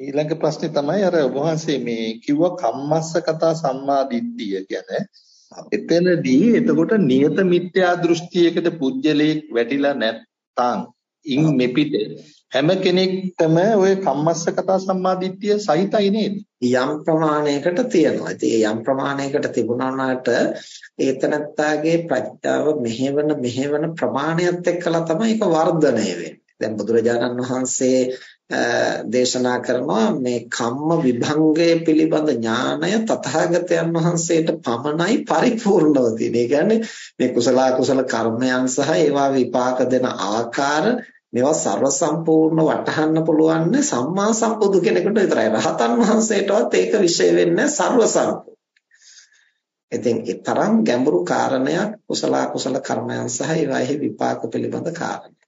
ඊළඟ ප්‍රශ්නේ තමයි අර ඔබ වහන්සේ මේ කිව්ව කම්මස්ස කතා සම්මා දිට්ඨිය කියන්නේ එතනදී එතකොට නියත මිත්‍යා දෘෂ්ටියකට පුජ්‍යලයක් වැටිලා නැත්නම් ඉන් මෙපිට හැම කෙනෙක්ටම ওই කම්මස්ස කතා සම්මාදිට්ඨිය සහිතයි නේද? යම් ප්‍රමාණයකට තියෙනවා. ඉතින් යම් ප්‍රමාණයකට තිබුණාට ඒතනත්තාගේ ප්‍රඥාව මෙහෙවන මෙහෙවන ප්‍රමාණයත් එක්කලා තමයි ඒක වර්ධනය වෙන්නේ. දැන් බුදුරජාණන් වහන්සේ දේශනා කරනවා මේ කම්ම විභංගය පිළිබඳ ඥාණය තථාගතයන් වහන්සේට පමණයි පරිපූර්ණව තියෙන. ඒ කියන්නේ මේ කුසල කුසල කර්මයන් සහ ඒවා විපාක දෙන ආකාර මේවා ਸਰව සම්පූර්ණ වටහන්න පුළුවන් සම්මා සම්බුදු කෙනෙකුට විතරයි. රහතන් වහන්සේටවත් ඒක විශ්ේ වෙන්නේ ਸਰව සම්පූර්ණ. ඉතින් ඒ තරම් ගැඹුරු කාරණයක් කුසල කුසල කර්මයන් සහ ඒවාෙහි විපාක පිළිබඳ කාරණා